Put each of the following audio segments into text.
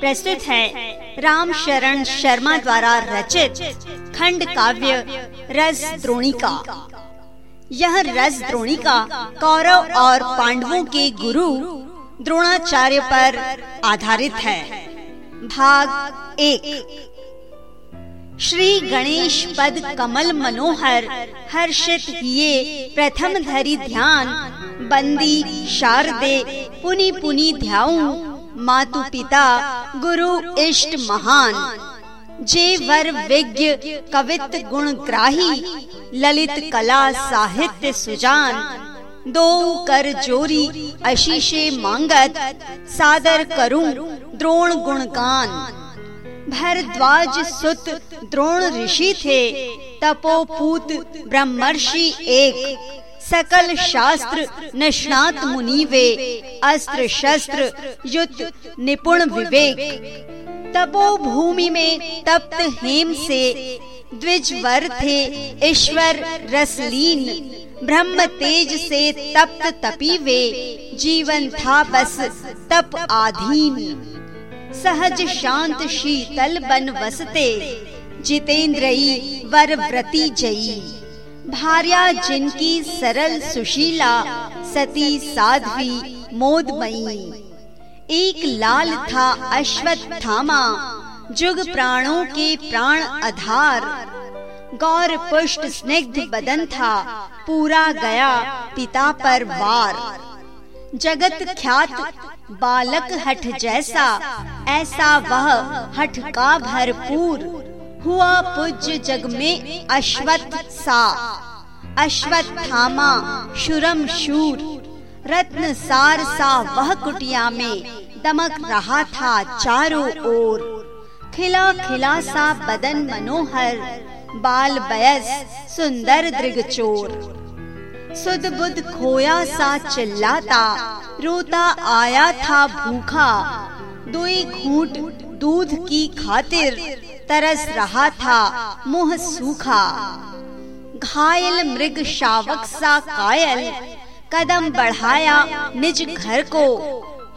प्रस्तुत है राम शरण शर्मा द्वारा रचित खंड काव्य रस द्रोणिका। यह रस द्रोणिका कौरव और पांडवों के गुरु द्रोणाचार्य पर आधारित है। भाग एक। श्री गणेश पद कमल मनोहर हर्षित ये प्रथम धरी ध्यान, बंदी शारदे पुनि पुनि ध्याऊ, मातु पिता गुरु इष्ट महान। जे वर विज्ञ कवित गुण ग्राही, ललित कला साहित्य सुजान। दो कर जोरी अशीशे मांगत, सादर करूँ द्रोण गुणगान। भरद्वाज सुत द्रोण ऋषि थे, तपोपूत ब्रह्मर्षि एक। सकल शास्त्र निष्णात मुनि वे अस्त्र शस्त्र युद्ध निपुण विवेक। तपो भूमि में तप्त हेम से द्विज वर थे ईश्वर रसलीन। ब्रह्म तेज से तप्त तपी वे जीवन था बस तप आधीन। सहज शांत शीतल बन वसते। जितेंद्रई वर व्रती जई भार्या जिनकी सरल सुशीला सती साध्वी मोदमयी। एक लाल था अश्वत्थामा जुग प्राणों के प्राण आधार। गौर पुष्ट स्निग्ध बदन था, पूरा गया पिता पर वार। जगत ख्यात बालक हठ जैसा, ऐसा वह हठ का भरपूर। हुआ पूज्य जग में अश्वत्थ सा। अश्वत्थामा शुरम शूर, रत्न सार सा वह कुटिया में दमक रहा था चारों ओर। खिला खिला सा बदन मनोहर, बाल बयस सुंदर दृगचोर सुध बुध खोया सा चिल्लाता, रोता आया था भूखा। दुई घूट दूध की खातिर तरस रहा था, मुँह सूखा। घायल मृग शावक सा कायल, कदम बढ़ाया निज घर को।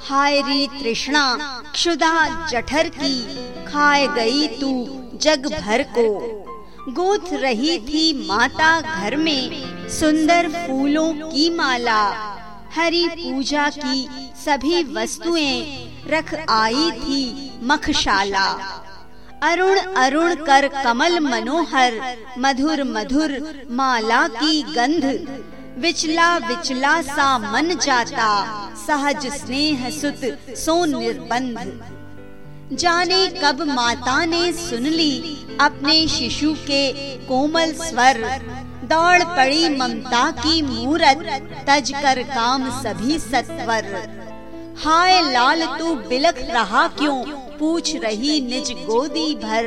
हाय री तृष्णा, क्षुधा जठर की, खाए गई तू जग भर को। गोथ रही थी माता घर में, सुंदर फूलों की माला। हरी पूजा की सभी वस्तुएँ रख आई थी मखशाला। अरुण अरुण कर कमल मनोहर, मधुर मधुर, माला की गंध। विचला विचला सा मन जाता, सहज स्नेह सुत सो निर्बंध। जाने कब माता ने सुन ली, अपने शिशु के कोमल स्वर। दौड़ पड़ी ममता की मूरत, तज कर काम सभी सत्वर। हाय लाल, तू बिलख रहा क्यों? पूछ रही निज गोदी भर।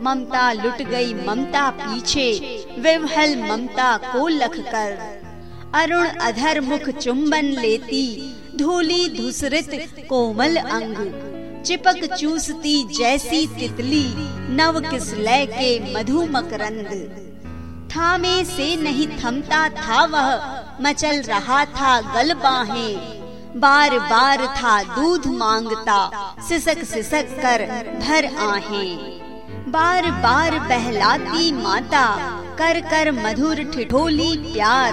ममता लुट गई ममता पीछे, विवहल ममता को लख कर। अरुण अधर मुख चुंबन लेती, धूली धुसरित कोमल अंग। चिपक चूसती जैसी तितली, नव किस किसलय के मधु मकरंद थामे से नहीं थमता था वह, मचल रहा था गल बाहें। बार बार था, दूध माँगता, सिसक सिसक कर भर आहे। बार बार बहलाती माता, कर कर मधुर ठिठोली प्यार।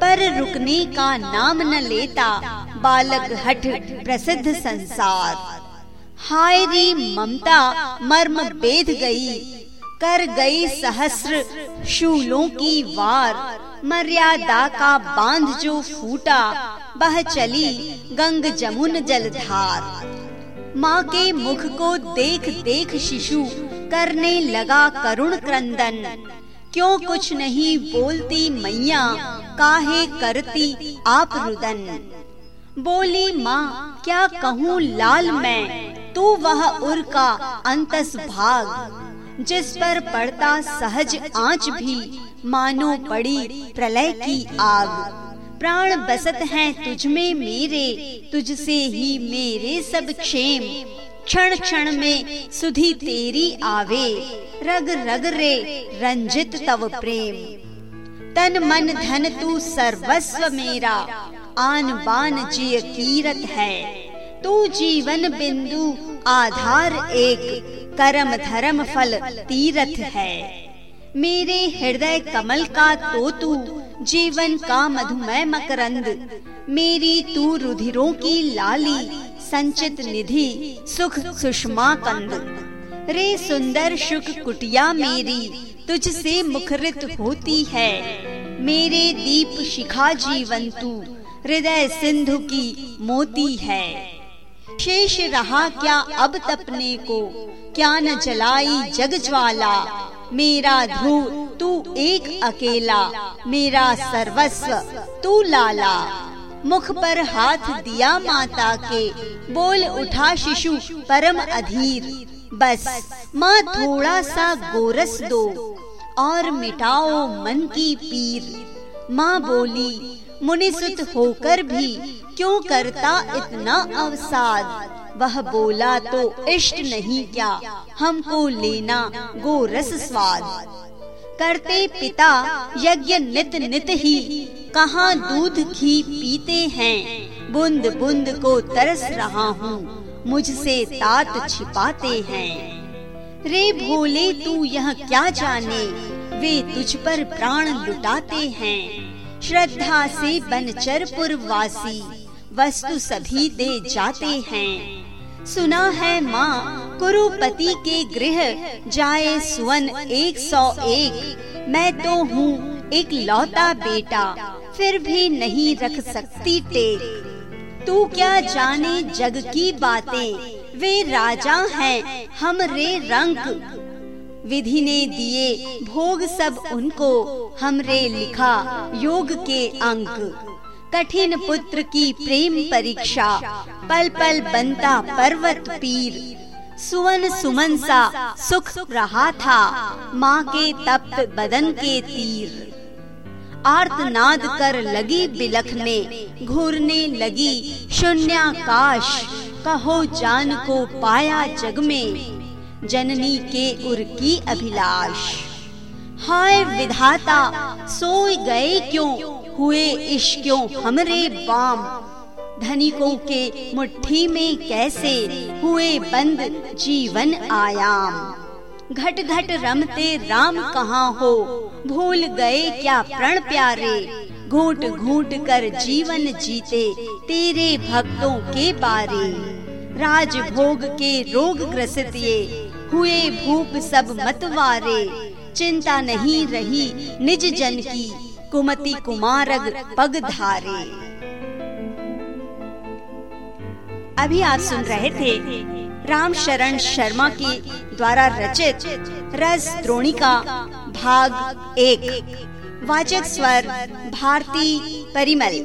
पर रुकने का नाम न लेता, बालक हठ प्रसिद्ध संसार। हाय री ममता, मर्म बेध गई। कर गई सहस्र शूलों की वार। मर्यादा का बाँध जो फूटा बह चली गंग जमुन जलधार। माँ के मुख को देख देख शिशु करने लगा करुण क्रंदन। क्यों कुछ नहीं बोलती मैया, काहे करती आप रुदन। बोली, माँ, क्या कहूँ लाल मैं? तू वह उर का अंतस भाग। जिस पर पड़ता सहज आँच भी मानो पड़ी प्रलय की आग। प्राण बसत हैं तुझ में मेरे, तुझसे ही मेरे सब क्षेम। क्षण क्षण में सुधी तेरी आवे, रग रग रे रंजित तव प्रेम। तन मन धन तू सर्वस्व मेरा, आन बान जिय कीरत है। तू जीवन बिंदु आधार एक, कर्म धर्म फल तीरथ है। मेरे हृदय कमल का तो तू जीवन का मधुमय मकरंद। मेरी तू रुधिरों की लाली, संचित निधि, सुख सुषमा कंद। रे सुंदर शुक कुटिया मेरी, तुझसे मुखरित होती है। मेरे दीप शिखा जीवन तू, हृदय सिंधु की मोती है। शेष रहा क्या अब तपने को, क्या न जलाई जग ज्वाला। मेरा ध्रुव तू एक अकेला, मेरा सर्वस्व, तू लाला। मुख पर हाथ दिया माता के, बोल उठा शिशु, परम अधीर। बस, माँ थोड़ा सा गोरस दो, और मिटाओ मन की पीर। माँ बोली, मुनिसुत होकर भी क्यों करता इतना अवसाद? वह बोला तो इष्ट नहीं क्या, हमको लेना गोरस स्वाद। करते पिता यज्ञ नित नित ही, कहाँ दूध घी पीते हैं? बुंद बुंद को तरस रहा हूँ, मुझसे तात छिपाते हैं। रे भोले, तू यह क्या जाने? वे तुझ पर प्राण लुटाते हैं। श्रद्धा से बनचरपुर वासी वस्तु सभी दे जाते हैं। सुना है माँ कुरुपति के गृह जाए सुवन एक सौ एक। मैं तो हूँ एक लौता बेटा, फिर भी नहीं रख सकती टेक। तू क्या जाने जग की बातें? वे राजा हैं हम रे रंग विधि ने दिए भोग सब उनको, हमरे लिखा योग के अंक। कठिन पुत्र की प्रेम परीक्षा पल पल बनता पर्वत पीर। सुवन सुमन सा सुख रहा था। माँ के तप्त बदन के तीर। आर्तनाद कर लगी बिलखने घूरने लगी शून्याकाश। कहो जान को पाया जग में, जननी के उर की अभिलाष। हाय विधाता, सोई गए क्यों? हुए इश्क्यों हमरे बाम। धनिकों के मुट्ठी में कैसे हुए बंद जीवन आयाम? घट घट रमते राम कहाँ हो? भूल गए क्या प्रण प्यारे? घूट घूट कर जीवन जीते तेरे भक्तों के बारे। राज भोग के रोग ग्रसित ये, हुए भूप सब मतवारे चिंता नहीं रही निज जन की, कुमति कुमारग पग धारे। अभी आप सुन रहे थे राम शरण शर्मा की द्वारा रचित रस द्रोणिका, भाग एक, वाचक स्वर, भारती परिमल।